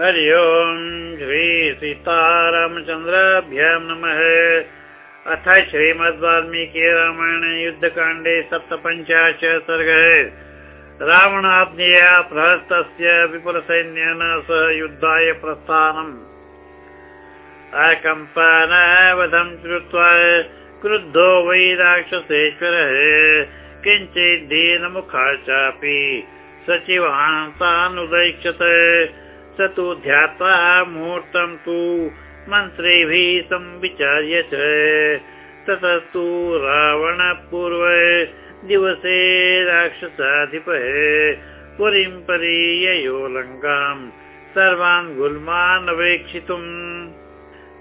हरि ओम् श्री सीतारामचन्द्राभ्यां नमः। अथ श्रीमद् वाल्मीकि रामायण युद्धकाण्डे सप्तपञ्चाशत् सर्गः। रावणाज्ञया प्रहस्तस्य विपुलसैन्येन सह युद्धाय प्रस्थानम्। अकम्पानावधं कृत्वा क्रुद्धो वै राक्षसेश्वरः। किञ्चित् दीनमुखा चापि सचिवान् तानुदैक्षत स तु ध्यात्वा मुहूर्तं तु मन्त्रिभिः संविचार्य च। ततस्तु रावणपूर्व दिवसे राक्षसाधिपः पुरीं परीययो लङ्काम् सर्वान् गुल्मान् अवेक्षितुम्।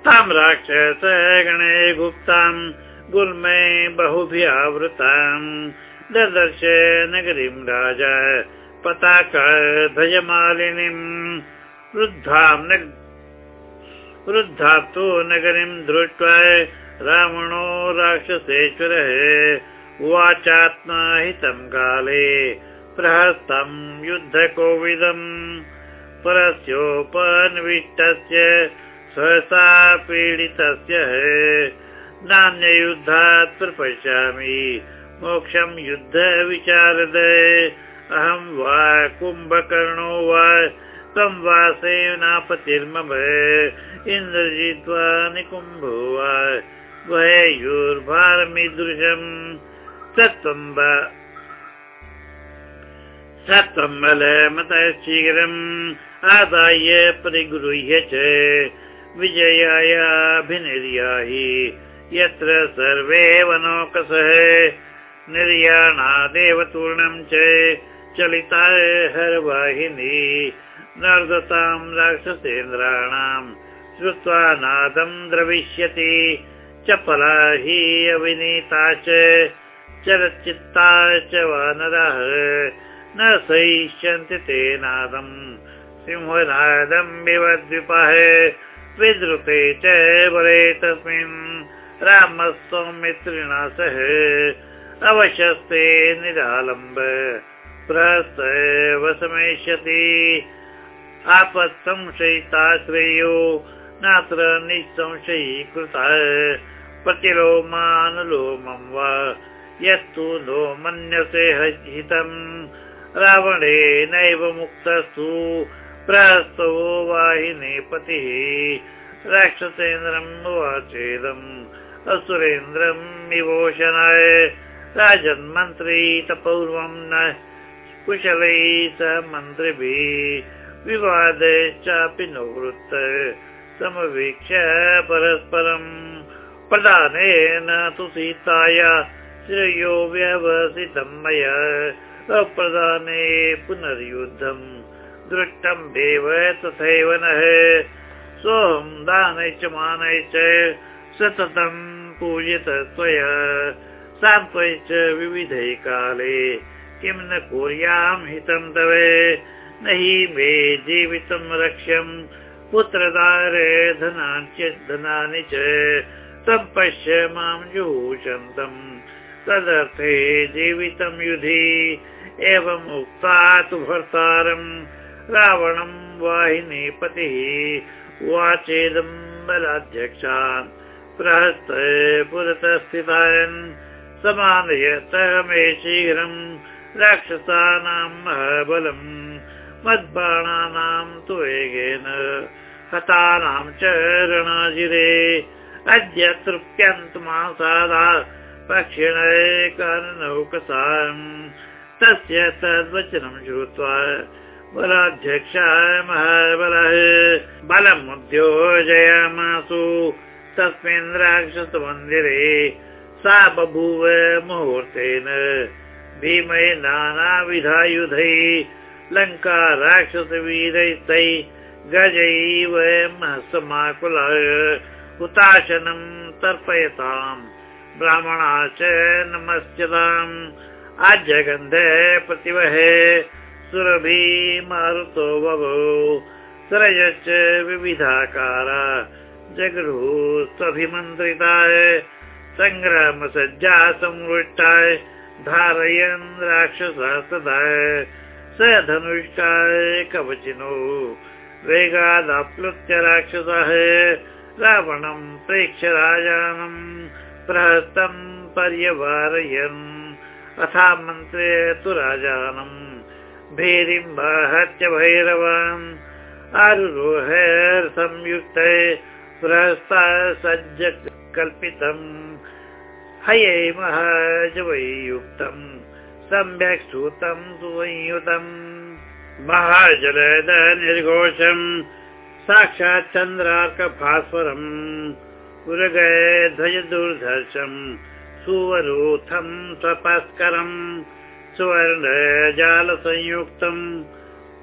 तां राक्षस गणे गुप्ताम् गुल्मे बहुभियावृताम्। ददर्श नगरीं राजा पताका ध्वजमालिनीम् वृद्धा तु नगरीं दृष्ट्वा रावणो राक्षसेश्वरः उवाचात्महितं काले प्रहस्तम् युद्धकोविदम् परस्योपनिविष्टस्य सहसा पीडितस्य नान्ययुद्धात् प्रपश्यामि मोक्षं युद्धविचारद अहं वा कुम्भकर्णो वा तं वा सेनापतिर्मम इन्द्रजित्वा निकुम्भो वा सत्त्वं बलमतः शीघ्रम् आदाय परिगृह्य च विजयायाभिनिर्याहि यत्र सर्वे वनोकसः निर्याणादेव तूर्णं च चलिता हरवाहिनी नर्दतां राक्षसेन्द्राणाम् श्रुत्वा नादं द्रविष्यति। चपला हि अविनीता च चलच्चित्ता च वानरः न सहिष्यन्ति ते नादम् सिंहनादं विवद्विपः विद्रुते च बले तस्मिन् रामस्वमित्रिणा सह अवशस्ते निरालम्ब वसमेष्यति आपत्संशयिताश्रेयो नात्र निःसंशयीकृतः। प्रतिलोमानुलोमं वा यस्तु नो मन्यसे हितम् रावणेनैव मुक्तस्तु। प्रहस्तो वाहिने पतिः। राक्षसेन्द्रम् उवाचेदम्। असुरेन्द्रम् विभूषणाय राजन्मन्त्री तपूर्वं न कुशलैः सह मन्त्रिभिः विवादश्चापि नोवृत्त समवीक्ष्य परस्परम्। प्रदानेन तु सीताया श्रेयो व्यवसितं मया अप्रदाने पुनर्युद्धम् दृष्टम् देव तथैव नः। सोऽहं दानै च मानै च सततं पूजित त्वया सान्त्वै च विविधै काले किं न कुर्यां हितं तव? न हि मे जीवितं रक्ष्यम् पुत्रदारे धनानि च तं पश्य मां जुहूषन्तम् तदर्थे जीवितं युधि। एवम् उक्ता तु भर्तारम्। रावणं वाहिनी पतिः उवाचेदम् बलाध्यक्षान्। प्रहस्त पुरतः स्थितान् समानयतः मे शीघ्रम् राक्षसानां महाबलम् मद्बाणानां तु वेगेन हतानां च रणाजिरे। अद्य तृप्यन्तमासादा पक्षिण कर्णौकसाम् तस्य तद्वचनं श्रुत्वा बलाध्यक्षाय महाबलः बलमुद्योजयामासु तस्मिन् राक्षसमन्दिरे सा बभूव मुहूर्तेन भीमै नानाविधायुधै लङ्का राक्षसवीरैस्तै गजैव समाकुलः हुताशनं तर्पयताम्। ब्राह्मणा च नमस्यताम्। आज्यगन्ध प्रतिवहे सुरभि मारुतो बभो सरयश्च विविधाकारा जगृहुस्त्वभिमन्त्रिताय सङ्ग्रामसज्जा संवृष्टाय वेगादाप्लुत्य राक्षसः। रावणम् प्रेक्ष्य राजानम् प्रहस्तम् पर्यवारयन्। अथा मन्त्रे तु राजानम् भीरिम्बहत्य भैरवान्। आरुरोह संयुक्त प्रहस्ता सज्ज कल्पितम् हये महाजवैयुक्तम् सम्यक् सूतम् सुसंयुतम्। महाजलद निर्घोषम् साक्षात् चन्द्रार्कभास्वरम्। उरगय ध्वज दुर्धर्षम् सुवरूथम् स्वपस्करम् सुवर्ण जालसंयुक्तम्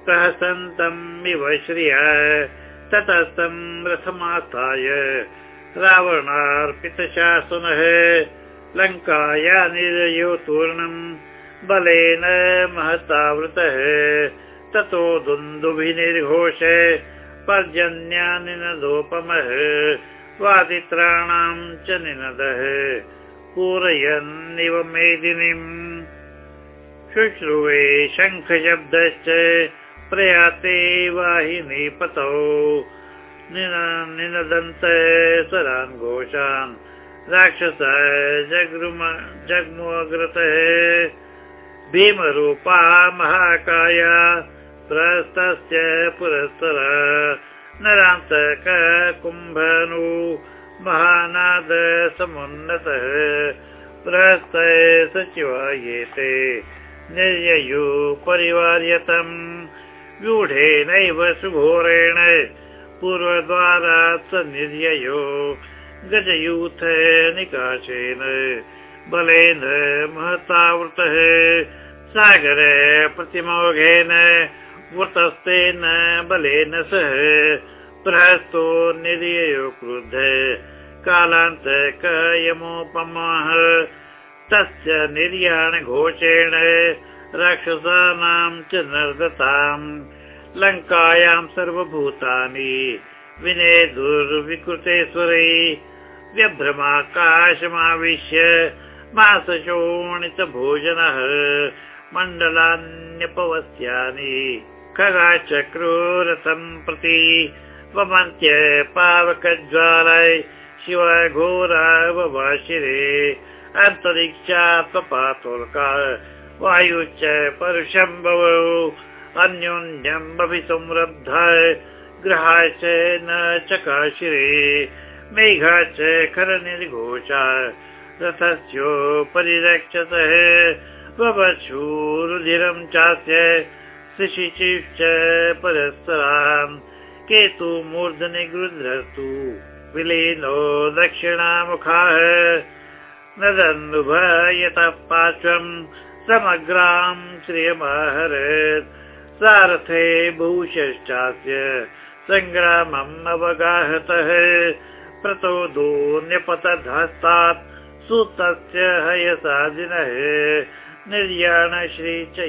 प्रहसन्तम् इव श्रिया। ततस्तम् रथमास्थाय रावणार्पितशासनः लङ्काया निरयो तूर्णम् बलेन महतावृतः। ततो दुन्दुभिनिर्घोष पर्जन्यानिनदोपमः वादित्राणाम् च निनदः। पूरयन्निव मेदिनीम्। शुश्रुवे शङ्खशब्दश्च प्रयाते वाहिनी पतौ निनदन्त स्वरान् घोषान् राक्षस जग्रुम जग्मुग्रतः भीमरूपा महाकाया पुरस्तर। नरान्तक कुम्भनु महानाद समुन्नतः प्रस्त सचिवायेते निर्ययु परिवार्यतम्। व्यूढेनैव सुघोरेण पूर्वद्वारात् स निर्ययो गजयूथ निकाशेन बलेन महतावृतः सागर प्रतिमोघेन वृतस्तेन बलेन सह प्रहस्तो निर्ययो क्रुद्ध कालान्तकयमोपमाः तस्य निर्याणघोषेण राक्षसानां च नर्दताम् लङ्कायां सर्वभूतानि विने दुर्विकृतेश्वरै व्यभ्रमाकाशमाविश्य मासशोणितभोजनः मण्डलान्यपवस्यानि खगाचक्रोरथम् प्रति वमन्त्य पावकज्वालय शिव घोरावशिरे अन्तरिक्षा पपातोल्का वायुश्च परुषम्भव अन्योन्यम् अभिसंरब्ध ग्रहाश्च न चकाशिरे मेघाश्च खरनिर्घोषा रथस्योपरिरक्षतः बभक्षूरुधिरं चास्य शिशिचिश्च परस्पराम् केतु मूर्धनि गृध्रस्तु विलीनो दक्षिणामुखाः नदन्नुभयतः पार्श्वम् समग्राम् श्रियमाहरत्, सारथे भूषश्चास्य सङ्ग्रामम् अवगाहतः प्रतोदोऽन्यपतधस्तात् सुतस्य हयसादिनः निर्याण श्री च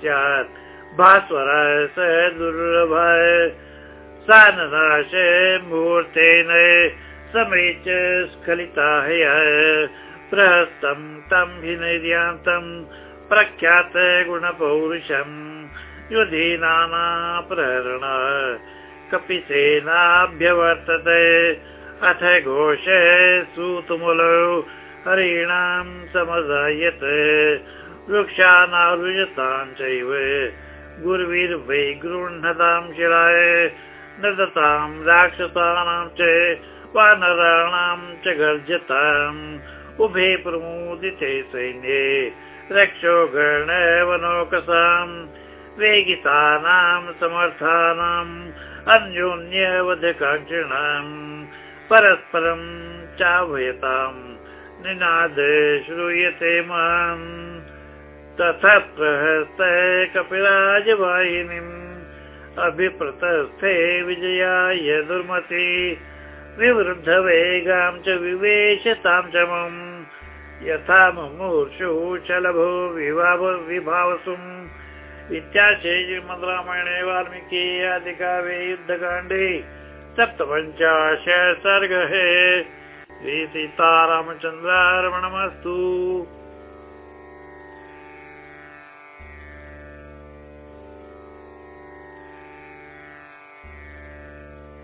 स्यात्। भास्वरः स दुर्लभ। सा ननाश मुहूर्तेन समेच स्खलिता हय प्रहस्तम् तम् हि निर्यान्तम् प्रख्यात गुणपौरुषम् युधीनाना प्रहरण कपिसेनाभ्यवर्तते अथ घोष सूतुमुलौ हरीणां समजायत। वृक्षानारुजतां चैव गुर्विर्वै गृह्णतां शिलाय नदतां राक्षसानां च वानराणां च गर्जताम्। उभे प्रमुदिते सैन्ये रक्षो गणवनौकसाम् वेगितानां समर्थानाम् अन्योन्यवधकाङ्क्षिणाम् परस्परं चाभयताम् निनाद श्रूयते माम् तथा प्रहस्त कपिराजवाहिनीम् अभिप्रतस्थे विजयाय दुर्मति विवृद्ध वेगां च विवेशतां च मम। यथा चलभो विभावसुम् इत्याशे श्रीमद् रामायणे वाल्मीकि आदिकाव्ये युद्धकाण्डे सप्तपञ्चाशत् सर्गः श्रीसीतारामचन्द्रार्पणमस्तु